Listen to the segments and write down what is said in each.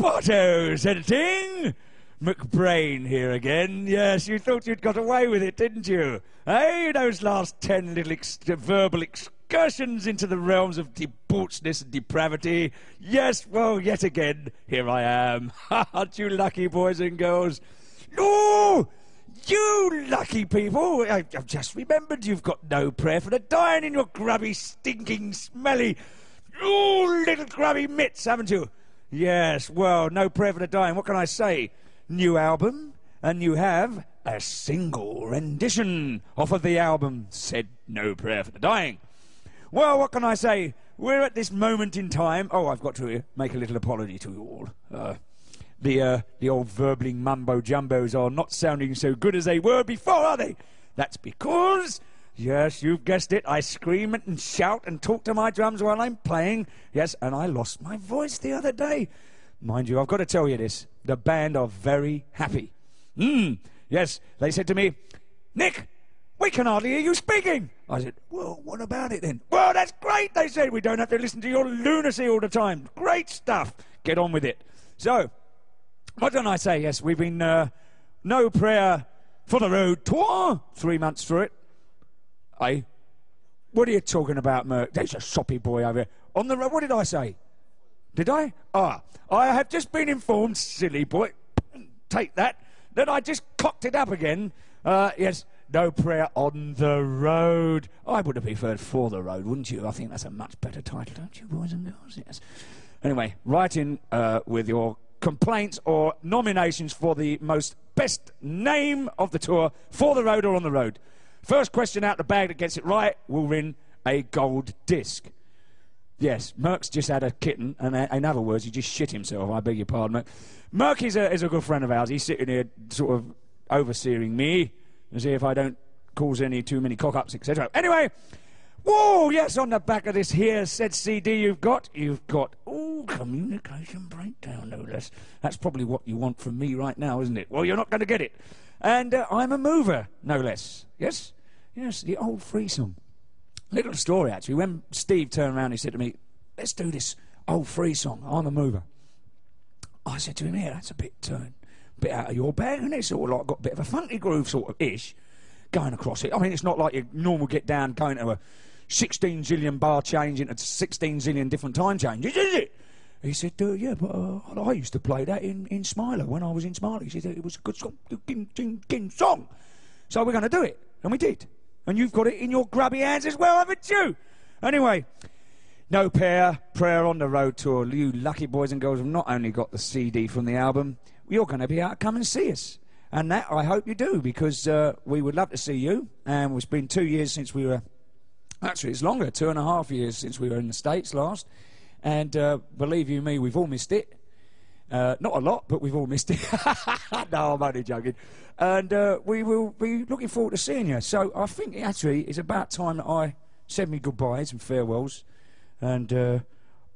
Potto's editing. McBrain here again. Yes, you thought you'd got away with it, didn't you? Eh? Those last ten little ex- verbal excursions into the realms of debauchedness and depravity. Yes, well, yet again, here I am. Aren't you lucky, boys and girls? No! You lucky people! I, I've just remembered you've got no prayer for the dying in your grubby, stinking, smelly, oh, little grubby mitts, haven't you? Yes, well, no prayer for the dying. What can I say? New album, and you have a single rendition off of the album, said No Prayer for the Dying. Well, what can I say? We're at this moment in time. Oh, I've got to uh, make a little apology to you all. Uh, the uh, the old verbling mumbo jumbos are not sounding so good as they were before, are they? That's because, yes, you've guessed it, I scream and shout and talk to my drums while I'm playing. Yes, and I lost my voice the other day. Mind you, I've got to tell you this: the band are very happy. Hmm. Yes, they said to me, Nick, we can hardly hear you speaking. I said, Well, what about it then? Well, that's great, they said. We don't have to listen to your lunacy all the time. Great stuff. Get on with it. So, what don't I say? Yes, we've been uh, no prayer for the road tour. Three months through it. I. What are you talking about, Merc? There's a soppy boy over here. On the road. What did I say? Did I? Ah, I have just been informed, silly boy. Take that. That I just cocked it up again. Uh, yes, no prayer on the road. I would have preferred for the road, wouldn't you? I think that's a much better title, don't you, boys and girls? Yes. Anyway, write in uh, with your complaints or nominations for the most best name of the tour for the road or on the road. First question out the bag that gets it right will win a gold disc. Yes, Merck's just had a kitten, and in other words, he just shit himself. I beg your pardon, Merck. Is a, is a good friend of ours. He's sitting here sort of overseeing me to see if I don't cause any too many cock ups, etc. Anyway, whoa, yes, on the back of this here said CD you've got, you've got, communication breakdown, no less. That's probably what you want from me right now, isn't it? Well, you're not going to get it. And uh, I'm a mover, no less. Yes? Yes, the old free song. Little story, actually. When Steve turned around, he said to me, let's do this old free song. I'm a mover. I said to him, yeah, that's a bit, uh, bit out of your bag, and it's of like got a bit of a funky groove, sort of ish, going across it. I mean, it's not like your normal get down going to a 16 zillion bar change into 16 zillion different time changes, is it? He said, uh, yeah, but uh, I used to play that in, in Smiler when I was in Smiler. He said it was a good song. So we're going to do it. And we did. And you've got it in your grubby hands as well, haven't you? Anyway, no prayer, prayer on the road tour. You lucky boys and girls have not only got the CD from the album, you're going to be out to come and see us. And that I hope you do because uh, we would love to see you. And it's been two years since we were, actually, it's longer, two and a half years since we were in the States last. And uh, believe you me, we've all missed it. Uh, not a lot, but we've all missed it. no, I'm only joking. And uh, we will be looking forward to seeing you. So I think actually it's about time that I said me goodbyes and farewells. And uh,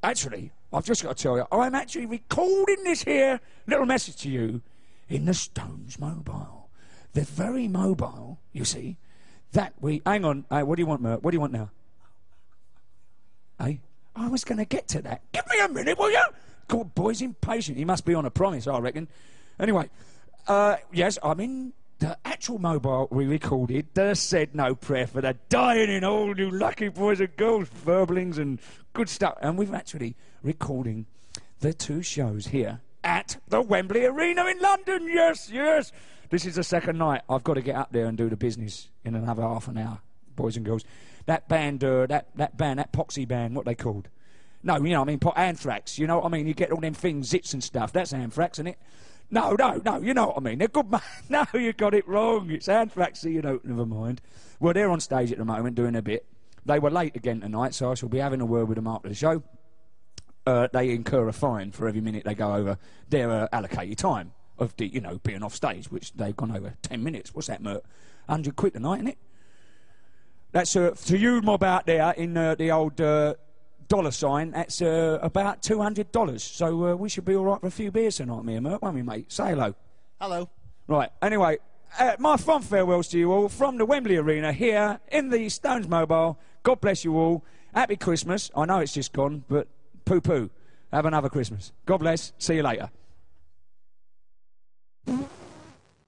actually, I've just got to tell you, I'm actually recording this here little message to you in the Stones mobile. They're very mobile, you see. That we. Hang on. What do you want, Mert? What do you want now? Hey? I was going to get to that. Give me a minute, will you? God, boy's impatient. He must be on a promise, I reckon. Anyway, uh, yes, I'm in the actual mobile we recorded. The said no prayer for the dying in all you lucky boys and girls, verblings and good stuff. And we've actually recording the two shows here at the Wembley Arena in London. Yes, yes. This is the second night. I've got to get up there and do the business in another half an hour, boys and girls. That band, uh, that, that band, that poxy band, what they called? No, you know, I mean, anthrax. You know what I mean? You get all them things, zits and stuff. That's anthrax, isn't it? No, no, no. You know what I mean? They're good. Man. no, you got it wrong. It's anthrax. So you know, never mind. Well, they're on stage at the moment doing a bit. They were late again tonight, so I shall be having a word with them after the show. Uh, they incur a fine for every minute they go over their uh, allocated time of the, you know being off stage, which they've gone over ten minutes. What's that, Mert? Hundred quid tonight, isn't it? That's uh, to you mob out there in uh, the old uh, dollar sign, that's uh, about $200. So uh, we should be all right for a few beers tonight, me and Merc, won't we, mate? Say hello. Hello. Right, anyway, uh, my fond farewells to you all from the Wembley Arena here in the Stones Mobile. God bless you all. Happy Christmas. I know it's just gone, but poo poo. Have another Christmas. God bless. See you later.